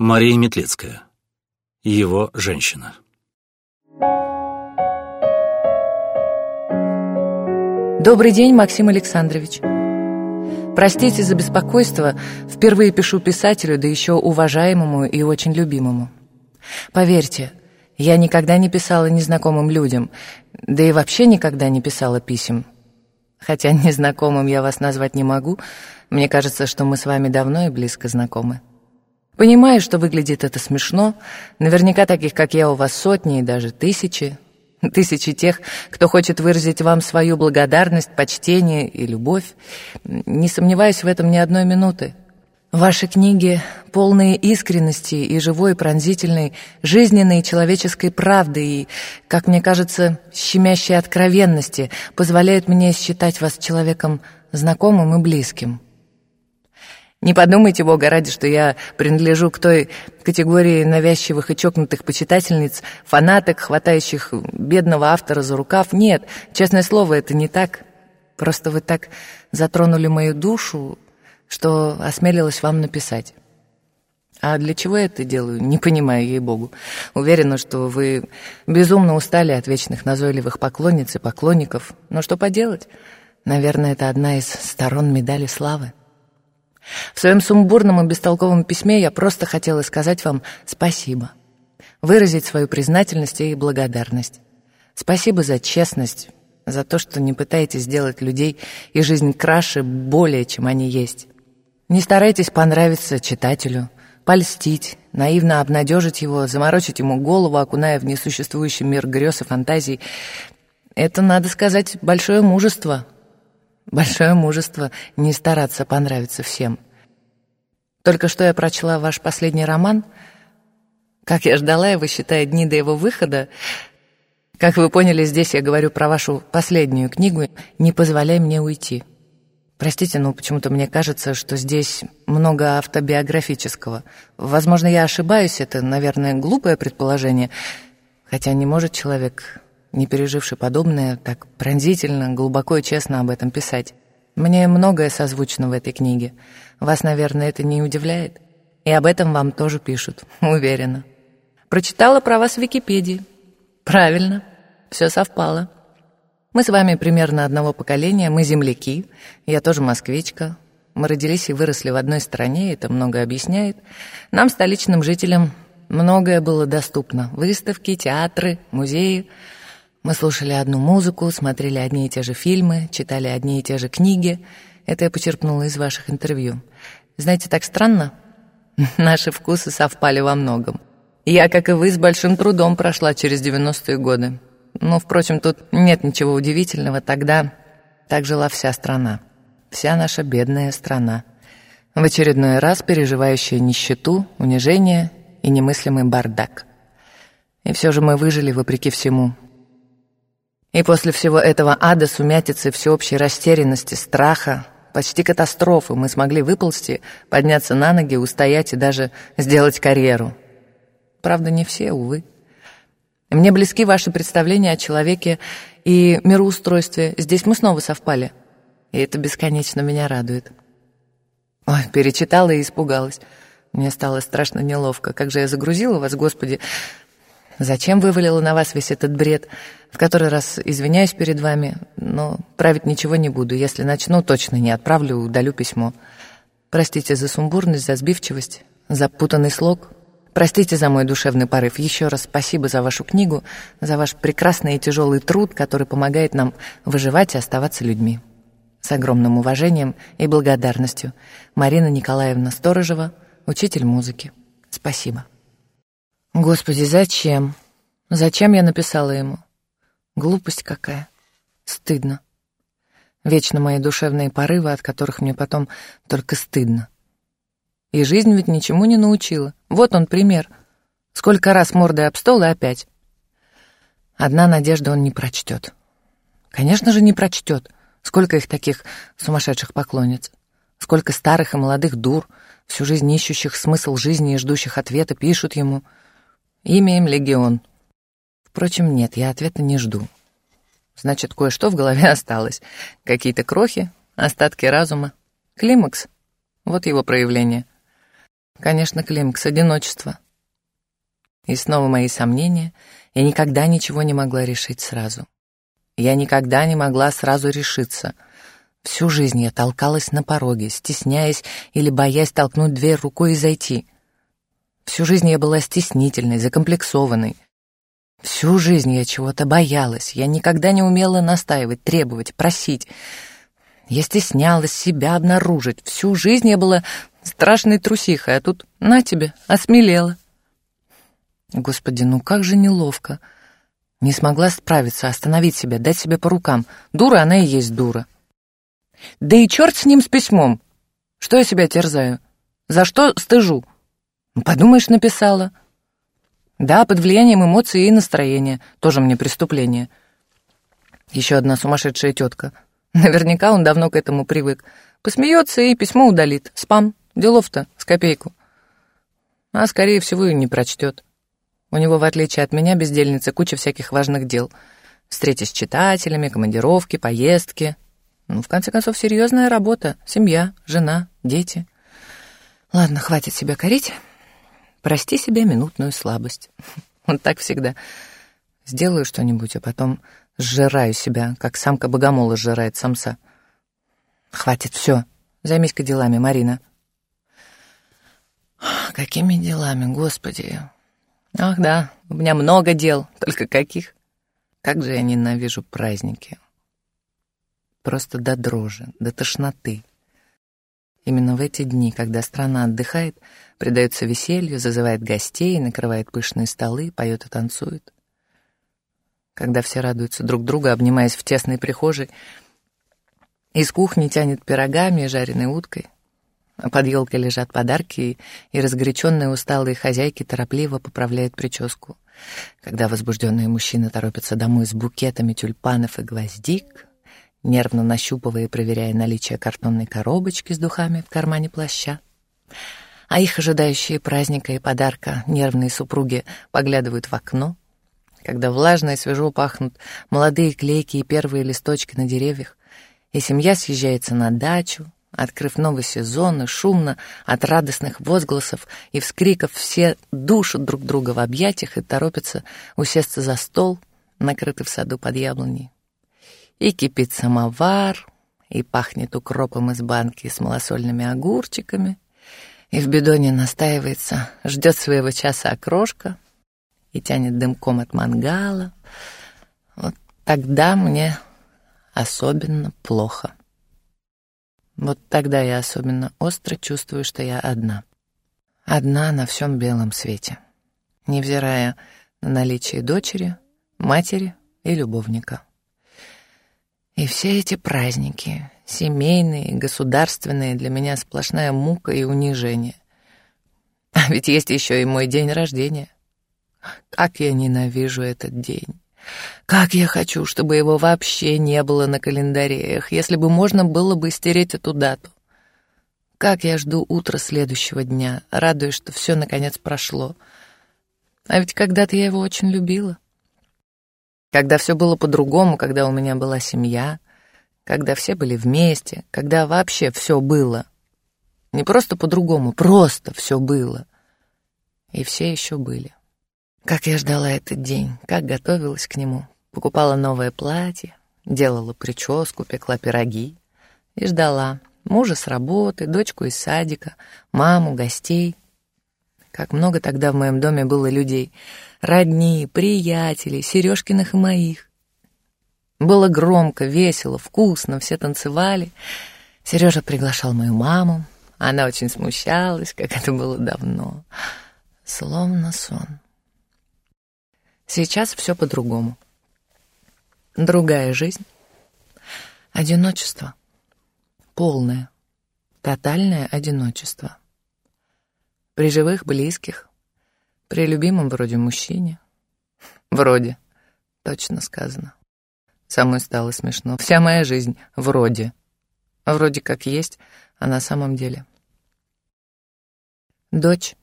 Мария Метлицкая. Его женщина. Добрый день, Максим Александрович. Простите за беспокойство, впервые пишу писателю, да еще уважаемому и очень любимому. Поверьте, я никогда не писала незнакомым людям, да и вообще никогда не писала писем. Хотя незнакомым я вас назвать не могу, мне кажется, что мы с вами давно и близко знакомы. Понимаю, что выглядит это смешно, наверняка таких, как я, у вас сотни и даже тысячи, Тысячи тех, кто хочет выразить вам свою благодарность, почтение и любовь. Не сомневаюсь в этом ни одной минуты. Ваши книги, полные искренности и живой, пронзительной, жизненной человеческой правды и, как мне кажется, щемящей откровенности, позволяют мне считать вас человеком знакомым и близким. Не подумайте, Бога ради, что я принадлежу к той категории навязчивых и чокнутых почитательниц, фанаток, хватающих бедного автора за рукав. Нет, честное слово, это не так. Просто вы так затронули мою душу, что осмелилась вам написать. А для чего я это делаю, не понимаю, ей-богу. Уверена, что вы безумно устали от вечных назойливых поклонниц и поклонников. Но что поделать? Наверное, это одна из сторон медали славы. В своем сумбурном и бестолковом письме я просто хотела сказать вам спасибо, выразить свою признательность и благодарность. Спасибо за честность, за то, что не пытаетесь сделать людей и жизнь краше более, чем они есть. Не старайтесь понравиться читателю, польстить, наивно обнадежить его, заморочить ему голову, окуная в несуществующий мир грез и фантазий. Это, надо сказать, большое мужество — Большое мужество не стараться понравиться всем. Только что я прочла ваш последний роман. Как я ждала его, считая дни до его выхода. Как вы поняли, здесь я говорю про вашу последнюю книгу «Не позволяй мне уйти». Простите, но почему-то мне кажется, что здесь много автобиографического. Возможно, я ошибаюсь, это, наверное, глупое предположение, хотя не может человек не переживший подобное, так пронзительно, глубоко и честно об этом писать. Мне многое созвучно в этой книге. Вас, наверное, это не удивляет? И об этом вам тоже пишут, уверена. Прочитала про вас в Википедии. Правильно, все совпало. Мы с вами примерно одного поколения, мы земляки, я тоже москвичка. Мы родились и выросли в одной стране, это много объясняет. Нам, столичным жителям, многое было доступно. Выставки, театры, музеи — мы слушали одну музыку, смотрели одни и те же фильмы, читали одни и те же книги. Это я почерпнула из ваших интервью. Знаете, так странно? Наши вкусы совпали во многом. Я, как и вы, с большим трудом прошла через 90-е годы. Но, впрочем, тут нет ничего удивительного. Тогда так жила вся страна. Вся наша бедная страна. В очередной раз переживающая нищету, унижение и немыслимый бардак. И все же мы выжили вопреки всему — и после всего этого ада, сумятицы, всеобщей растерянности, страха, почти катастрофы мы смогли выползти, подняться на ноги, устоять и даже сделать карьеру. Правда, не все, увы. Мне близки ваши представления о человеке и мироустройстве. Здесь мы снова совпали. И это бесконечно меня радует. Ой, перечитала и испугалась. Мне стало страшно неловко. Как же я загрузила вас, Господи. Зачем вывалила на вас весь этот бред? В который раз извиняюсь перед вами, но править ничего не буду. Если начну, точно не отправлю, удалю письмо. Простите за сумбурность, за сбивчивость, за путанный слог. Простите за мой душевный порыв. Еще раз спасибо за вашу книгу, за ваш прекрасный и тяжелый труд, который помогает нам выживать и оставаться людьми. С огромным уважением и благодарностью. Марина Николаевна Сторожева, учитель музыки. Спасибо. Господи, зачем? Зачем я написала ему? Глупость какая. Стыдно. Вечно мои душевные порывы, от которых мне потом только стыдно. И жизнь ведь ничему не научила. Вот он пример. Сколько раз мордой об стол и опять. Одна надежда он не прочтет. Конечно же, не прочтет. Сколько их таких сумасшедших поклонниц. Сколько старых и молодых дур, всю жизнь ищущих смысл жизни и ждущих ответа, пишут ему — Имя им Легион. Впрочем, нет, я ответа не жду. Значит, кое-что в голове осталось. Какие-то крохи, остатки разума. Климакс. Вот его проявление. Конечно, Климкс, одиночество. И снова мои сомнения. Я никогда ничего не могла решить сразу. Я никогда не могла сразу решиться. Всю жизнь я толкалась на пороге, стесняясь или боясь толкнуть дверь рукой и зайти. Всю жизнь я была стеснительной, закомплексованной. Всю жизнь я чего-то боялась. Я никогда не умела настаивать, требовать, просить. Я стеснялась себя обнаружить. Всю жизнь я была страшной трусихой, а тут на тебе, осмелела. Господи, ну как же неловко. Не смогла справиться, остановить себя, дать себе по рукам. Дура она и есть дура. Да и черт с ним с письмом. Что я себя терзаю? За что стыжу? Подумаешь, написала. Да, под влиянием эмоций и настроения. Тоже мне преступление. Еще одна сумасшедшая тетка. Наверняка он давно к этому привык. Посмеется и письмо удалит. Спам. Делов-то с копейку. А, скорее всего, и не прочтет. У него, в отличие от меня, бездельница, куча всяких важных дел. Встречи с читателями, командировки, поездки. Ну, в конце концов, серьезная работа. Семья, жена, дети. Ладно, хватит себя корить. Прости себе минутную слабость. Вот так всегда. Сделаю что-нибудь, а потом сжираю себя, как самка богомола сжирает самца. Хватит, все. Займись-ка делами, Марина. Какими делами, господи? Ах да, у меня много дел, только каких? Как же я ненавижу праздники. Просто до дрожи, до тошноты. Именно в эти дни, когда страна отдыхает, предается веселью, зазывает гостей, накрывает пышные столы, поет и танцует. Когда все радуются друг другу, обнимаясь в тесной прихожей, из кухни тянет пирогами и жареной уткой — под елкой лежат подарки, и разгоряченные усталые хозяйки торопливо поправляют прическу. Когда возбужденные мужчины торопятся домой с букетами тюльпанов и гвоздик, нервно нащупывая и проверяя наличие картонной коробочки с духами в кармане плаща, а их ожидающие праздника и подарка нервные супруги поглядывают в окно, когда влажно и свежо пахнут молодые клейки и первые листочки на деревьях, и семья съезжается на дачу, Открыв новый сезон, и шумно от радостных возгласов и вскриков все душат друг друга в объятиях и торопятся усесться за стол, накрытый в саду под яблоней. И кипит самовар, и пахнет укропом из банки с малосольными огурчиками, и в бидоне настаивается, ждет своего часа окрошка и тянет дымком от мангала. Вот тогда мне особенно плохо. Вот тогда я особенно остро чувствую, что я одна. Одна на всем белом свете, невзирая на наличие дочери, матери и любовника. И все эти праздники, семейные, государственные, для меня сплошная мука и унижение. А ведь есть еще и мой день рождения. Как я ненавижу этот день. Как я хочу, чтобы его вообще не было на календарях, если бы можно было бы стереть эту дату. Как я жду утра следующего дня, радуясь, что все наконец прошло. А ведь когда-то я его очень любила. Когда все было по-другому, когда у меня была семья, когда все были вместе, когда вообще все было. Не просто по-другому, просто все было. И все еще были. Как я ждала этот день, как готовилась к нему. Покупала новое платье, делала прическу, пекла пироги. И ждала мужа с работы, дочку из садика, маму, гостей. Как много тогда в моем доме было людей. Родни, приятелей, Сережкиных и моих. Было громко, весело, вкусно, все танцевали. Сережа приглашал мою маму. Она очень смущалась, как это было давно. Словно сон. Сейчас все по-другому. Другая жизнь. Одиночество. Полное. Тотальное одиночество. При живых близких. При любимом вроде мужчине. Вроде. Точно сказано. Самой стало смешно. Вся моя жизнь вроде. Вроде как есть, а на самом деле. Дочь.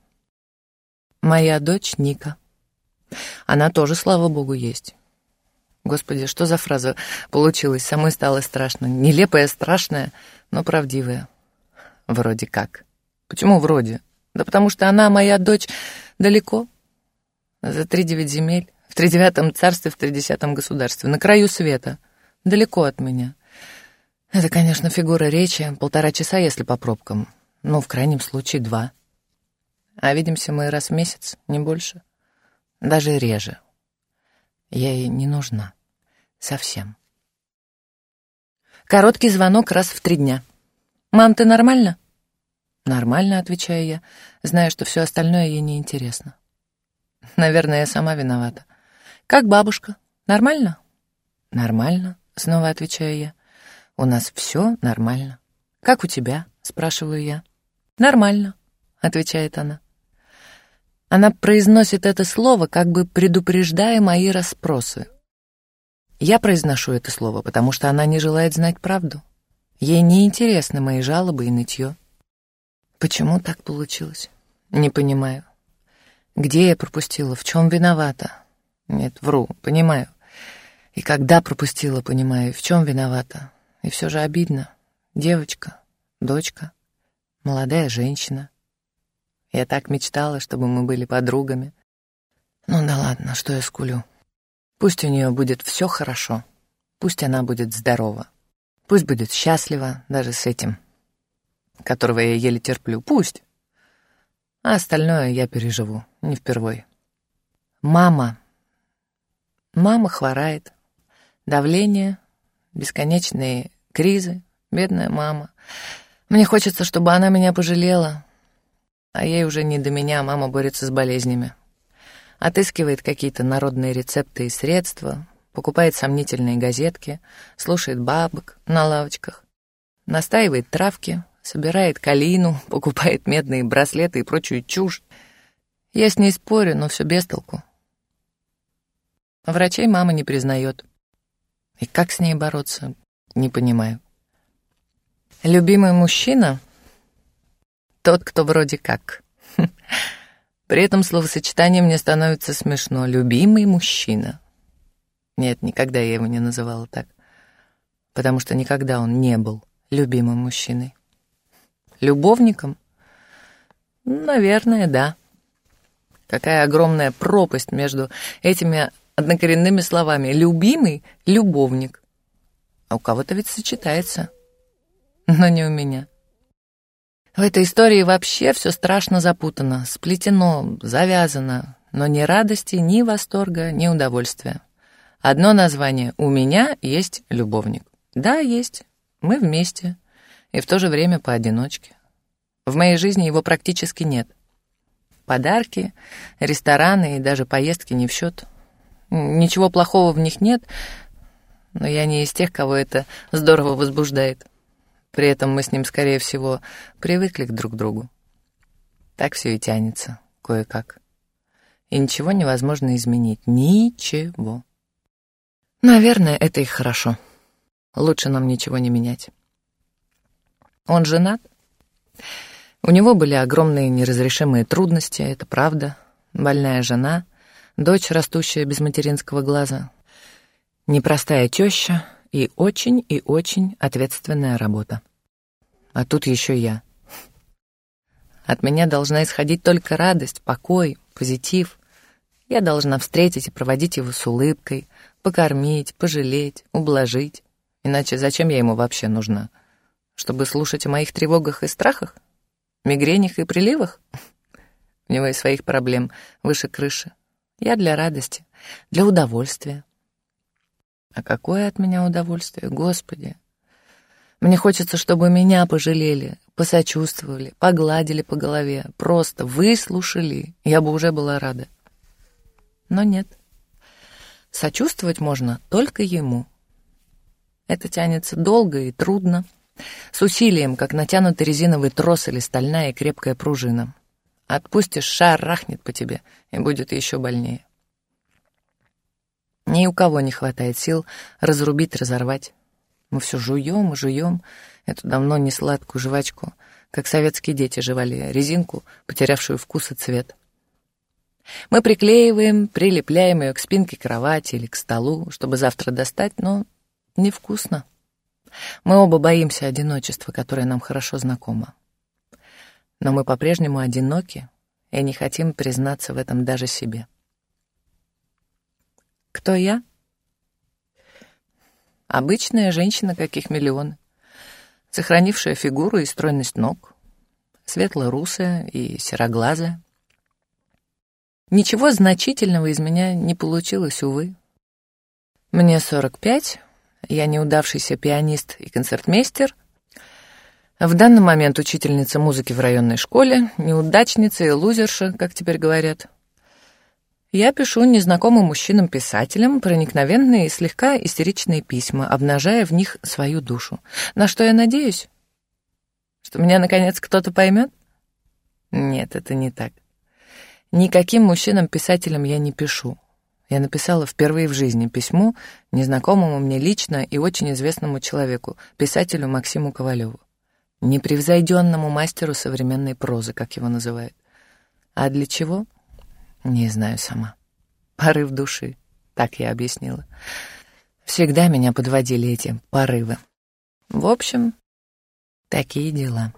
Моя дочь Ника. Она тоже, слава богу, есть. Господи, что за фраза получилась? Самой стало страшно. Нелепая, страшная, но правдивая. Вроде как. Почему вроде? Да потому что она, моя дочь, далеко. За три девять земель, в тридевятом царстве, в тридесятом государстве, на краю света, далеко от меня. Это, конечно, фигура речи, полтора часа, если по пробкам, но в крайнем случае два. А видимся мы раз в месяц, не больше. Даже реже. Я ей не нужна. Совсем. Короткий звонок раз в три дня. «Мам, ты нормально?» «Нормально», — отвечаю я, зная, что все остальное ей неинтересно. Наверное, я сама виновата. «Как бабушка? Нормально?» «Нормально», — снова отвечаю я. «У нас все нормально». «Как у тебя?» — спрашиваю я. «Нормально», — отвечает она. Она произносит это слово, как бы предупреждая мои расспросы. Я произношу это слово, потому что она не желает знать правду. Ей не интересны мои жалобы и нытье. Почему так получилось? Не понимаю. Где я пропустила? В чем виновата? Нет, вру, понимаю. И когда пропустила, понимаю, в чем виновата. И все же обидно. Девочка, дочка, молодая женщина. Я так мечтала, чтобы мы были подругами. Ну да ладно, что я скулю. Пусть у нее будет все хорошо. Пусть она будет здорова. Пусть будет счастлива даже с этим, которого я еле терплю. Пусть. А остальное я переживу, не впервой. Мама. Мама хворает. Давление, бесконечные кризы, бедная мама. Мне хочется, чтобы она меня пожалела, а ей уже не до меня, мама борется с болезнями. Отыскивает какие-то народные рецепты и средства, покупает сомнительные газетки, слушает бабок на лавочках, настаивает травки, собирает калину, покупает медные браслеты и прочую чушь. Я с ней спорю, но все без толку. Врачей мама не признает. И как с ней бороться, не понимаю. Любимый мужчина тот, кто вроде как. При этом словосочетание мне становится смешно. Любимый мужчина. Нет, никогда я его не называла так. Потому что никогда он не был любимым мужчиной. Любовником? Наверное, да. Какая огромная пропасть между этими однокоренными словами. Любимый — любовник. А у кого-то ведь сочетается. Но не у меня. В этой истории вообще все страшно запутано, сплетено, завязано, но ни радости, ни восторга, ни удовольствия. Одно название «У меня есть любовник». Да, есть. Мы вместе. И в то же время поодиночке. В моей жизни его практически нет. Подарки, рестораны и даже поездки не в счет. Ничего плохого в них нет, но я не из тех, кого это здорово возбуждает. При этом мы с ним, скорее всего, привыкли к друг другу. Так все и тянется, кое-как. И ничего невозможно изменить. Ничего. Наверное, это и хорошо. Лучше нам ничего не менять. Он женат. У него были огромные неразрешимые трудности, это правда. Больная жена, дочь, растущая без материнского глаза, непростая теща, и очень и очень ответственная работа. А тут еще я. От меня должна исходить только радость, покой, позитив. Я должна встретить и проводить его с улыбкой, покормить, пожалеть, ублажить. Иначе зачем я ему вообще нужна? Чтобы слушать о моих тревогах и страхах? Мигренях и приливах? У него и своих проблем выше крыши. Я для радости, для удовольствия. А какое от меня удовольствие, Господи! Мне хочется, чтобы меня пожалели, посочувствовали, погладили по голове, просто выслушали. Я бы уже была рада. Но нет. Сочувствовать можно только ему. Это тянется долго и трудно, с усилием, как натянутый резиновый трос или стальная крепкая пружина. Отпустишь, шар рахнет по тебе, и будет еще больнее. Ни у кого не хватает сил разрубить, разорвать. Мы все жуем и жуем эту давно не сладкую жвачку, как советские дети жевали резинку, потерявшую вкус и цвет. Мы приклеиваем, прилепляем ее к спинке кровати или к столу, чтобы завтра достать, но невкусно. Мы оба боимся одиночества, которое нам хорошо знакомо. Но мы по-прежнему одиноки и не хотим признаться в этом даже себе. Кто я? Обычная женщина, каких миллионы, сохранившая фигуру и стройность ног, светло-русая и сероглазая. Ничего значительного из меня не получилось, увы. Мне 45, я неудавшийся пианист и концертмейстер, в данный момент учительница музыки в районной школе, неудачница и лузерша, как теперь говорят. Я пишу незнакомым мужчинам-писателям проникновенные и слегка истеричные письма, обнажая в них свою душу. На что я надеюсь? Что меня, наконец, кто-то поймет? Нет, это не так. Никаким мужчинам-писателям я не пишу. Я написала впервые в жизни письмо незнакомому мне лично и очень известному человеку, писателю Максиму Ковалеву. Непревзойденному мастеру современной прозы, как его называют. А для чего? Не знаю сама. Порыв души, так я объяснила. Всегда меня подводили эти порывы. В общем, такие дела.